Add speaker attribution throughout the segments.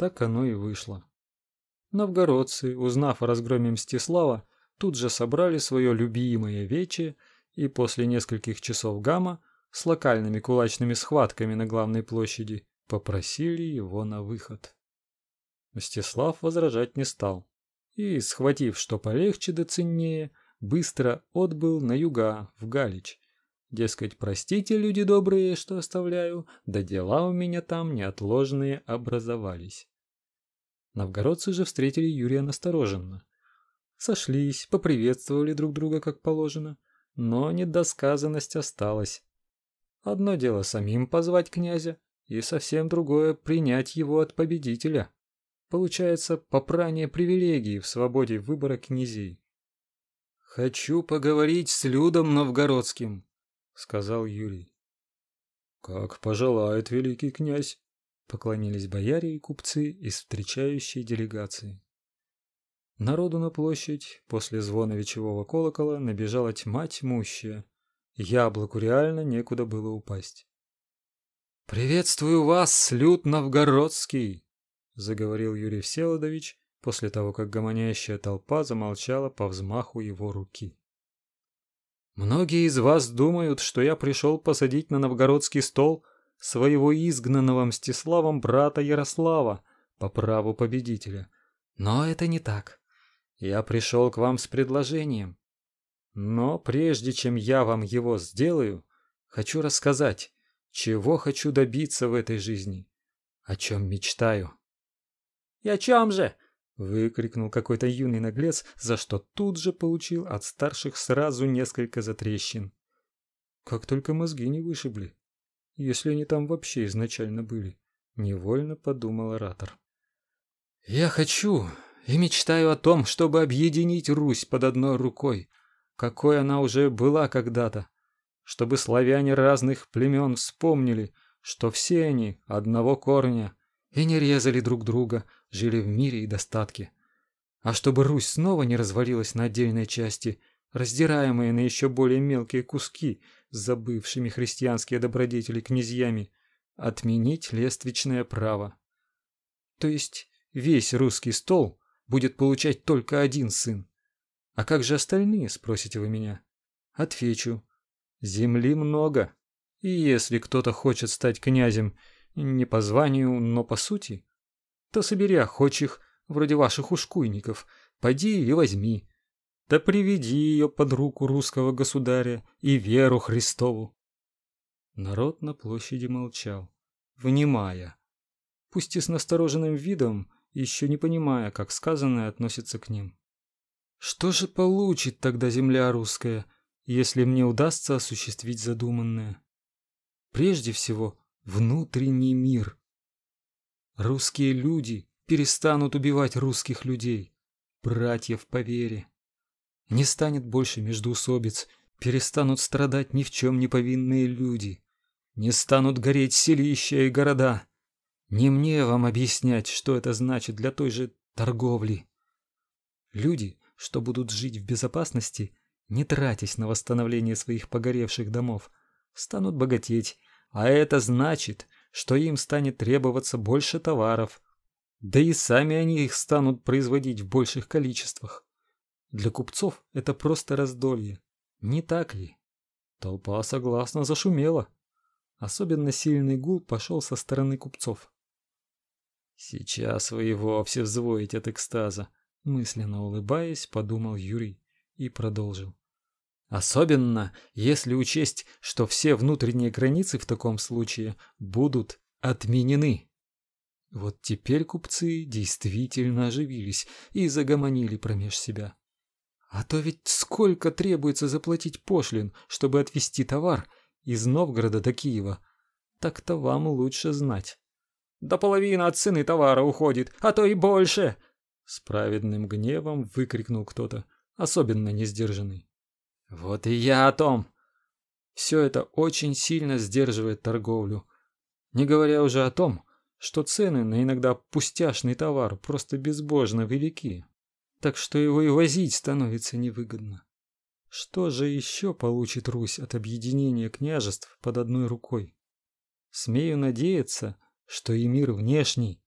Speaker 1: Так оно и вышло. Новгородцы, узнав о разгроме Мстислава, тут же собрали свое любимое вече и после нескольких часов гамма с локальными кулачными схватками на главной площади попросили его на выход. Мстислав возражать не стал и, схватив что полегче да ценнее, быстро отбыл на юга, в Галич. Дескать, простите, люди добрые, что оставляю, да дела у меня там неотложные образовались. Новгородцы же встретили Юрия настороженно. Сошлись, поприветствовали друг друга как положено, но недосказанность осталась. Одно дело самим позвать князя, и совсем другое принять его от победителя. Получается попрание привилегий в свободе выбора князей. Хочу поговорить с Людом Новгородским, сказал Юрий. Как пожелает великий князь, поклонились бояре и купцы из встречающей делегации. Народу на площадь после звона вечевого колокола набежала тьма тьмущая. Яблоку реально некуда было упасть. Приветствую вас, люд новгородский, заговорил Юрий Всеволодович после того, как гомонящая толпа замолчала по взмаху его руки. Многие из вас думают, что я пришел посадить на новгородский стол своего изгнанного Мстиславом брата Ярослава по праву победителя. Но это не так. Я пришел к вам с предложением. Но прежде чем я вам его сделаю, хочу рассказать, чего хочу добиться в этой жизни, о чем мечтаю. И о чем же? выкрикнул какой-то юный наглец, за что тут же получил от старших сразу несколько затрещин. Как только мозги не вышибли, если они там вообще изначально были, невольно подумал оратор. Я хочу и мечтаю о том, чтобы объединить Русь под одной рукой, какой она уже была когда-то, чтобы славяне разных племен вспомнили, что все они одного корня и не резали друг друга, жили в мире и достатке. А чтобы Русь снова не развалилась на отдельные части, раздираемые на еще более мелкие куски забывшими христианские добродетели князьями, отменить лествичное право. То есть весь русский стол будет получать только один сын. А как же остальные, спросите вы меня? Отвечу: земли много. И если кто-то хочет стать князем не по званию, но по сути, то собери охочих, вроде ваших ушкуйников, поди и возьми. Да приведи ее под руку русского государя и веру Христову. Народ на площади молчал, внимая, пусть и с настороженным видом, еще не понимая, как сказанное относится к ним. Что же получит тогда земля русская, если мне удастся осуществить задуманное? Прежде всего, внутренний мир. Русские люди перестанут убивать русских людей, братьев по вере. Не станет больше междоусобиц, перестанут страдать ни в чем не повинные люди. Не станут гореть селища и города. Не мне вам объяснять, что это значит для той же торговли. Люди, что будут жить в безопасности, не тратясь на восстановление своих погоревших домов, станут богатеть, а это значит, что им станет требоваться больше товаров, да и сами они их станут производить в больших количествах. Для купцов это просто раздолье, не так ли? Толпа согласно зашумела. Особенно сильный гул пошел со стороны купцов. Сейчас вы его все взвоите от экстаза, мысленно улыбаясь, подумал Юрий и продолжил. Особенно, если учесть, что все внутренние границы в таком случае будут отменены. Вот теперь купцы действительно оживились и загомонили промеж себя. А то ведь сколько требуется заплатить пошлин, чтобы отвезти товар из Новгорода до Киева. Так-то вам лучше знать. До половины от цены товара уходит, а то и больше, с праведным гневом выкрикнул кто-то, особенно несдержанный. Вот и я о том. Все это очень сильно сдерживает торговлю. Не говоря уже о том, что цены на иногда пустяшный товар просто безбожно велики, так что его и возить становится невыгодно. Что же еще получит Русь от объединения княжеств под одной рукой? Смею надеяться, что и мир внешний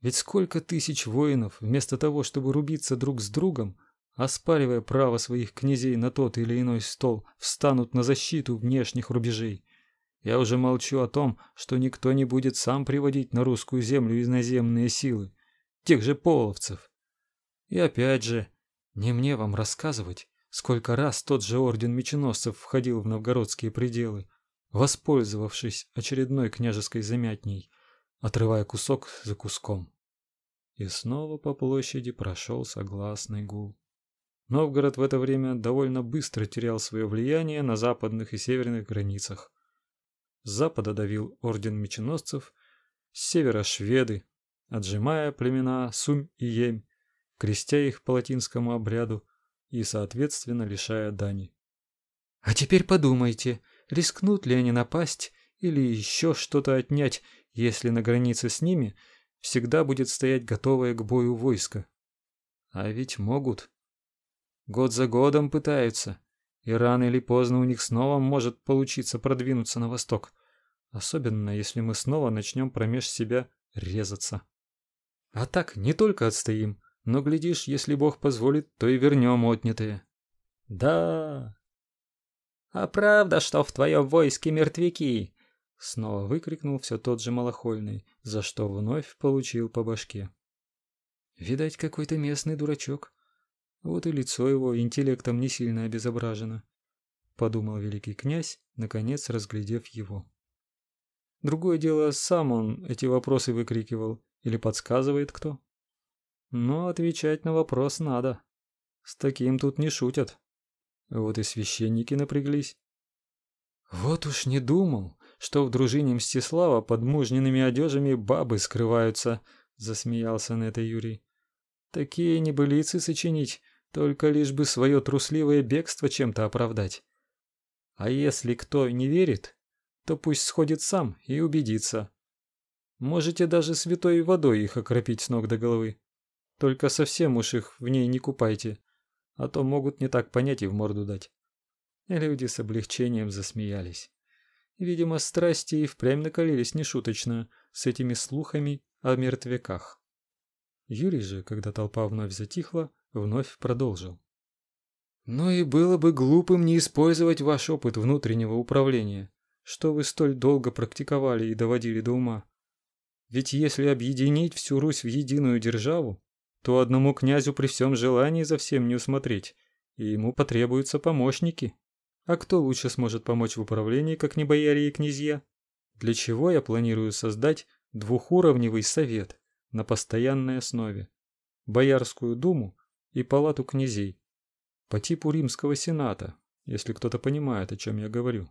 Speaker 1: Ведь сколько тысяч воинов, вместо того, чтобы рубиться друг с другом, оспаривая право своих князей на тот или иной стол, встанут на защиту внешних рубежей. Я уже молчу о том, что никто не будет сам приводить на русскую землю иноземные силы, тех же половцев. И опять же, не мне вам рассказывать, сколько раз тот же орден меченосцев входил в новгородские пределы, воспользовавшись очередной княжеской замятней, отрывая кусок за куском. И снова по площади прошел согласный гул. Новгород в это время довольно быстро терял свое влияние на западных и северных границах. С запада давил орден меченосцев, с севера шведы, отжимая племена Сумь и Емь, крестя их по латинскому обряду и, соответственно, лишая дани. А теперь подумайте, рискнут ли они напасть или еще что-то отнять, если на границе с ними всегда будет стоять готовое к бою войско. А ведь могут. Год за годом пытаются, и рано или поздно у них снова может получиться продвинуться на восток, особенно если мы снова начнем промеж себя резаться. А так не только отстоим, но глядишь, если Бог позволит, то и вернем отнятые. Да. А правда, что в твоем войске мертвяки? Снова выкрикнул все тот же малохольный, за что вновь получил по башке. Видать, какой-то местный дурачок. Вот и лицо его интеллектом не сильно обезображено, подумал великий князь, наконец разглядев его. Другое дело, сам он эти вопросы выкрикивал или подсказывает кто. Но отвечать на вопрос надо. С таким тут не шутят. Вот и священники напряглись. Вот уж не думал, что в дружине Мстислава под мужниными одежами бабы скрываются, засмеялся на это Юрий. Такие небылицы сочинить только лишь бы свое трусливое бегство чем-то оправдать. А если кто не верит, то пусть сходит сам и убедится. Можете даже святой водой их окропить с ног до головы. Только совсем уж их в ней не купайте, а то могут не так понять и в морду дать. Люди с облегчением засмеялись. Видимо, страсти и впрямь накалились нешуточно с этими слухами о мертвяках. Юрий же, когда толпа вновь затихла, вновь продолжил. Но и было бы глупым не использовать ваш опыт внутреннего управления, что вы столь долго практиковали и доводили до ума. Ведь если объединить всю Русь в единую державу, то одному князю при всем желании за всем не усмотреть, и ему потребуются помощники. А кто лучше сможет помочь в управлении, как не бояре и князья? Для чего я планирую создать двухуровневый совет на постоянной основе? Боярскую думу и палату князей по типу римского сената, если кто-то понимает, о чем я говорю,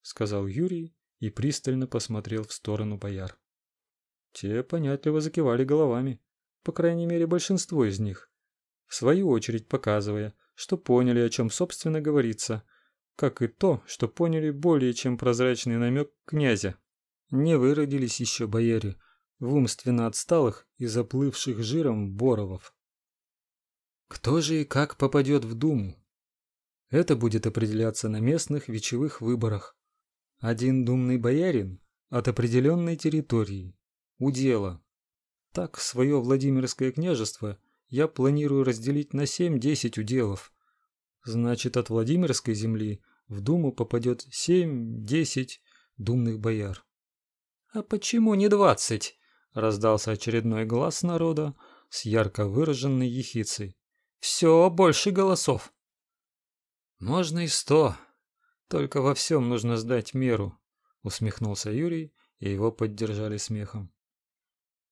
Speaker 1: сказал Юрий и пристально посмотрел в сторону бояр. Те понятливо закивали головами, по крайней мере, большинство из них, в свою очередь показывая, что поняли, о чем собственно говорится, как и то, что поняли более чем прозрачный намек князя. Не выродились еще бояре в умственно отсталых и заплывших жиром боровов. Кто же и как попадет в Думу? Это будет определяться на местных вечевых выборах. Один думный боярин от определенной территории, удела. Так свое Владимирское княжество я планирую разделить на 7-10 уделов. Значит, от Владимирской земли в Думу попадет 7-10 думных бояр. А почему не двадцать? раздался очередной глаз народа с ярко выраженной ехицей. Все больше голосов. Можно и сто, только во всем нужно сдать меру, усмехнулся Юрий, и его поддержали смехом.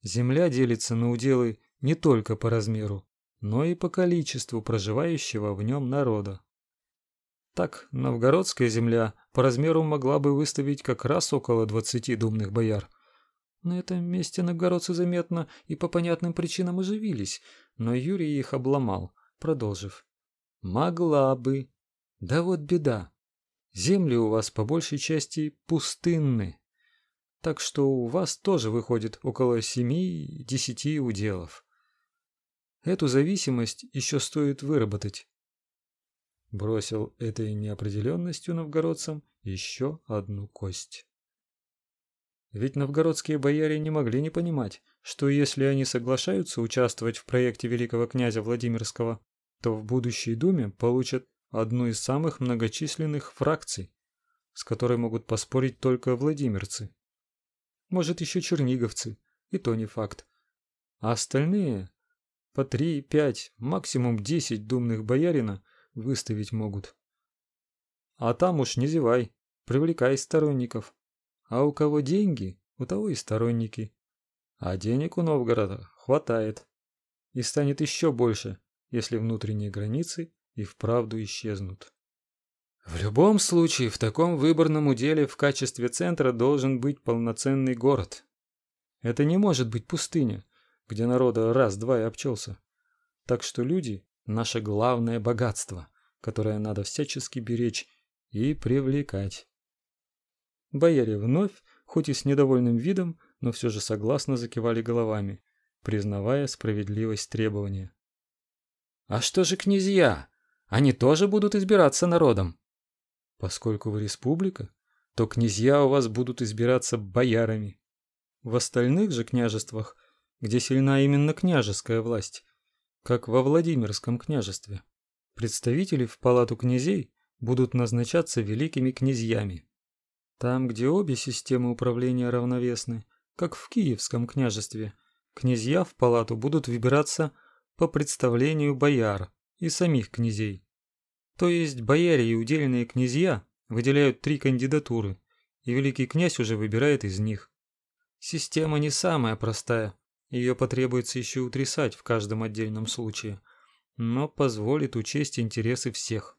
Speaker 1: Земля делится на уделы не только по размеру, но и по количеству проживающего в нем народа. Так, новгородская земля по размеру могла бы выставить как раз около двадцати думных бояр. На этом месте новгородцы заметно и по понятным причинам оживились, но Юрий их обломал, продолжив: "Могла бы. Да вот беда. Земли у вас по большей части пустынны. Так что у вас тоже выходит около семи-десяти уделов. Эту зависимость еще стоит выработать. Бросил этой неопределенностью новгородцам еще одну кость. Ведь новгородские бояре не могли не понимать, что если они соглашаются участвовать в проекте великого князя Владимирского, то в будущей думе получат одну из самых многочисленных фракций, с которой могут поспорить только владимирцы. Может, еще черниговцы, и то не факт. А остальные по три, пять, максимум десять думных боярина выставить могут. А там уж не зевай, привлекай сторонников. А у кого деньги, у того и сторонники. А денег у Новгорода хватает. И станет еще больше, если внутренние границы и вправду исчезнут. В любом случае, в таком выборном уделе в качестве центра должен быть полноценный город. Это не может быть пустыня, где народа раз-два и обчелся. Так что люди – наше главное богатство, которое надо всячески беречь и привлекать. Бояре вновь, хоть и с недовольным видом, но все же согласно закивали головами, признавая справедливость требования. «А что же князья? Они тоже будут избираться народом?» Поскольку вы республика, то князья у вас будут избираться боярами. В остальных же княжествах, где сильна именно княжеская власть, как во Владимирском княжестве, представители в палату князей будут назначаться великими князьями. Там, где обе системы управления равновесны, как в Киевском княжестве, князья в палату будут выбираться по представлению бояр и самих князей. То есть бояре и удельные князья выделяют три кандидатуры, и великий князь уже выбирает из них. Система не самая простая, ее потребуется еще утрясать в каждом отдельном случае, но позволит учесть интересы всех.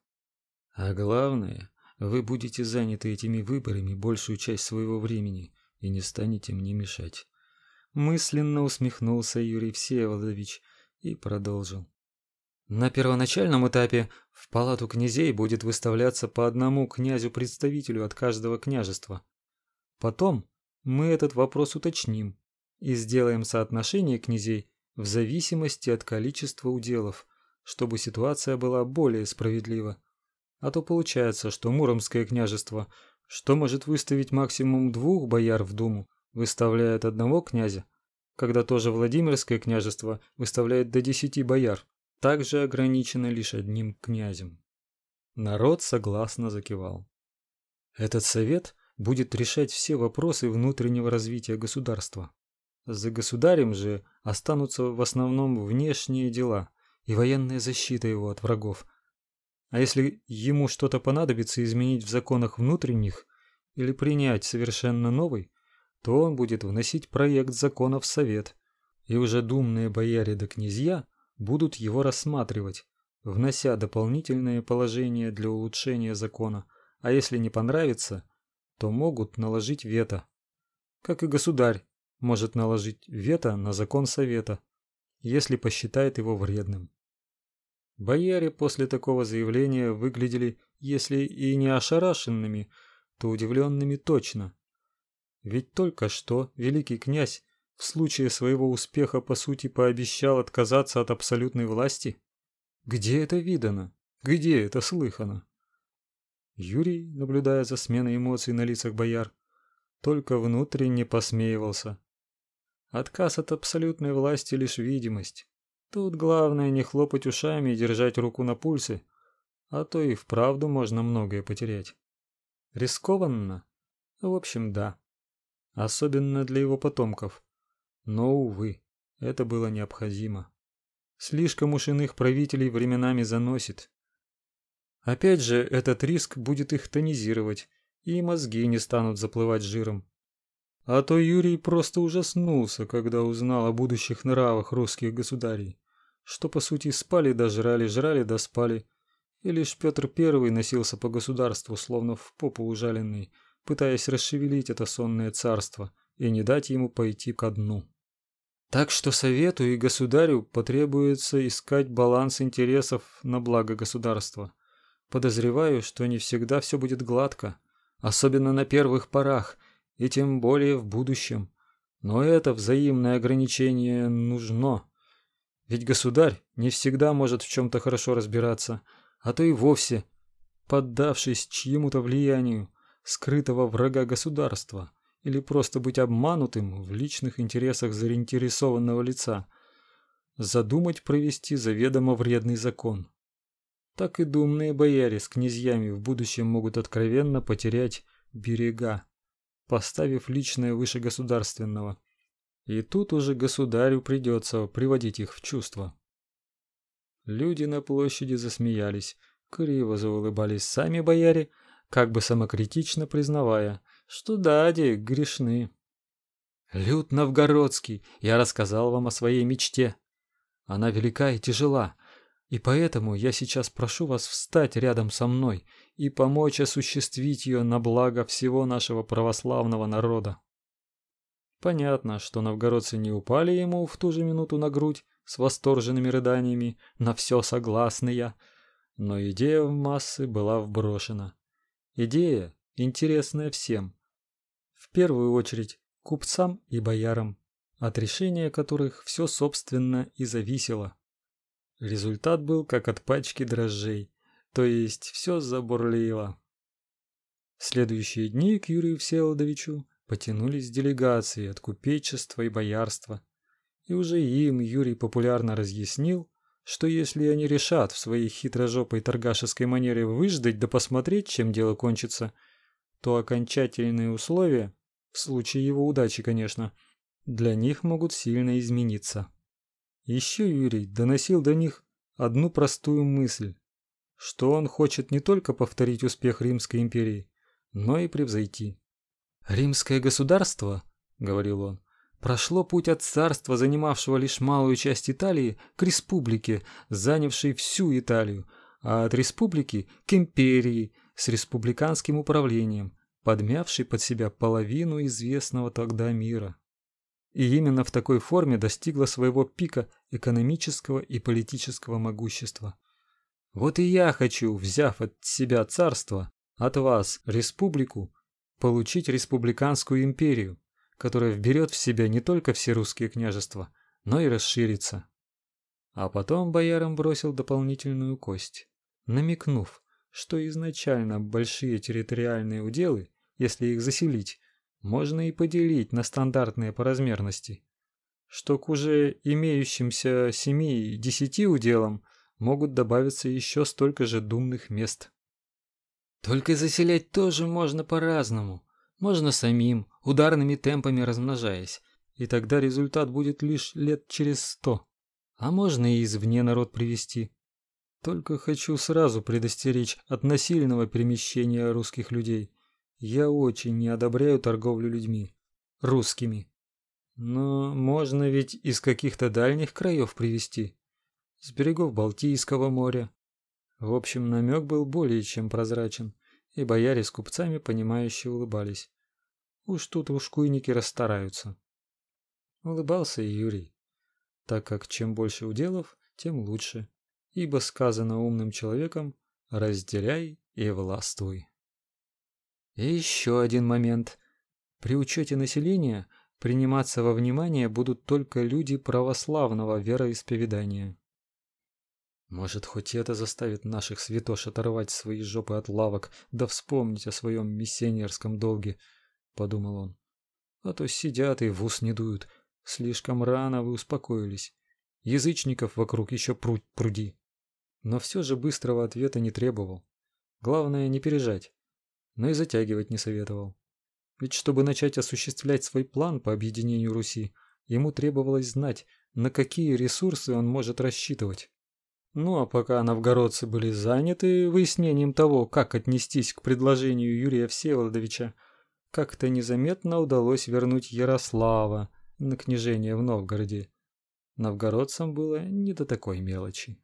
Speaker 1: А главное, вы будете заняты этими выборами большую часть своего времени и не станете мне мешать. Мысленно усмехнулся Юрий Всеволодович и продолжил. На первоначальном этапе в палату князей будет выставляться по одному князю-представителю от каждого княжества. Потом мы этот вопрос уточним и сделаем соотношение князей в зависимости от количества уделов, чтобы ситуация была более справедлива. А то получается, что Муромское княжество, что может выставить максимум двух бояр в думу, выставляет одного князя, когда тоже Владимирское княжество выставляет до десяти бояр также ограничено лишь одним князем. Народ согласно закивал. Этот совет будет решать все вопросы внутреннего развития государства. За государем же останутся в основном внешние дела и военная защита его от врагов. А если ему что-то понадобится изменить в законах внутренних или принять совершенно новый, то он будет вносить проект закона в совет, и уже думные бояре да князья будут его рассматривать, внося дополнительные положения для улучшения закона, а если не понравится, то могут наложить вето. Как и государь может наложить вето на закон совета, если посчитает его вредным. Бояре после такого заявления выглядели, если и не ошарашенными, то удивленными точно. Ведь только что великий князь в случае своего успеха по сути пообещал отказаться от абсолютной власти? Где это видано? Где это слыхано? Юрий, наблюдая за сменой эмоций на лицах бояр, только внутренне посмеивался. Отказ от абсолютной власти лишь видимость. Тут главное не хлопать ушами и держать руку на пульсе, а то и вправду можно многое потерять. Рискованно? В общем, да. Особенно для его потомков. Но, увы, это было необходимо. Слишком уж иных правителей временами заносит. Опять же, этот риск будет их тонизировать, и мозги не станут заплывать жиром. А то Юрий просто ужаснулся, когда узнал о будущих нравах русских государей, что по сути спали да жрали, жрали да спали, и лишь Петр I носился по государству, словно в попу ужаленный, пытаясь расшевелить это сонное царство и не дать ему пойти ко дну. Так что совету и государю потребуется искать баланс интересов на благо государства. Подозреваю, что не всегда все будет гладко, особенно на первых порах, и тем более в будущем. Но это взаимное ограничение нужно. Ведь государь не всегда может в чем-то хорошо разбираться, а то и вовсе, поддавшись чьему-то влиянию, скрытого врага государства, или просто быть обманутым в личных интересах заинтересованного лица, задумать провести заведомо вредный закон. Так и думные бояре с князьями в будущем могут откровенно потерять берега, поставив личное выше государственного. И тут уже государю придется приводить их в чувство. Люди на площади засмеялись, криво заулыбались сами бояре, как бы самокритично признавая, что да, де грешны. Люд Новгородский, я рассказал вам о своей мечте. Она велика и тяжела, и поэтому я сейчас прошу вас встать рядом со мной и помочь осуществить ее на благо всего нашего православного народа. Понятно, что новгородцы не упали ему в ту же минуту на грудь с восторженными рыданиями, на все согласные, но идея в массы была вброшена. Идея, интересная всем. В первую очередь купцам и боярам, от решения которых все собственно и зависело. Результат был как от пачки дрожжей, то есть все забурлило. Следующие дни к Юрию Всеволодовичу потянулись делегации от купечества и боярства. И уже им Юрий популярно разъяснил, что если они решат в своей хитрожопой торгашеской манере выждать да посмотреть, чем дело кончится, то окончательные условия, в случае его удачи, конечно, для них могут сильно измениться. Еще Юрий доносил до них одну простую мысль, что он хочет не только повторить успех Римской империи, но и превзойти. «Римское государство, — говорил он, — прошло путь от царства, занимавшего лишь малую часть Италии, к республике, занявшей всю Италию, а от республики к империи с республиканским управлением, подмявшей под себя половину известного тогда мира и именно в такой форме достигла своего пика экономического и политического могущества. Вот и я хочу, взяв от себя царство, от вас республику, получить республиканскую империю, которая вберет в себя не только все русские княжества, но и расширится. А потом боярам бросил дополнительную кость, намекнув, что изначально большие территориальные уделы, если их заселить, можно и поделить на стандартные по размерности, что к уже имеющимся семи десяти уделам могут добавиться еще столько же думных мест. Только заселять тоже можно по-разному. Можно самим, ударными темпами размножаясь, и тогда результат будет лишь лет через сто. А можно и извне народ привести. Только хочу сразу предостеречь от насильного перемещения русских людей. Я очень не одобряю торговлю людьми, русскими. Но можно ведь из каких-то дальних краев привезти, с берегов Балтийского моря. В общем, намек был более чем прозрачен, и бояре с купцами понимающе улыбались. Уж тут ушкуйники расстараются. Улыбался и Юрий, так как чем больше уделов, тем лучше, ибо сказано умным человеком: разделяй и властвуй. И еще один момент. При учете населения приниматься во внимание будут только люди православного вероисповедания. Может, хоть это заставит наших святош оторвать свои жопы от лавок, да вспомнить о своем миссионерском долге, подумал он. А то сидят и в ус не дуют. Слишком рано вы успокоились. Язычников вокруг еще пруд пруди. Но все же быстрого ответа не требовал. Главное не пережать но и затягивать не советовал. Ведь чтобы начать осуществлять свой план по объединению Руси, ему требовалось знать, на какие ресурсы он может рассчитывать. Ну а пока новгородцы были заняты выяснением того, как отнестись к предложению Юрия Всеволодовича, как-то незаметно удалось вернуть Ярослава на княжение в Новгороде. Новгородцам было не до такой мелочи.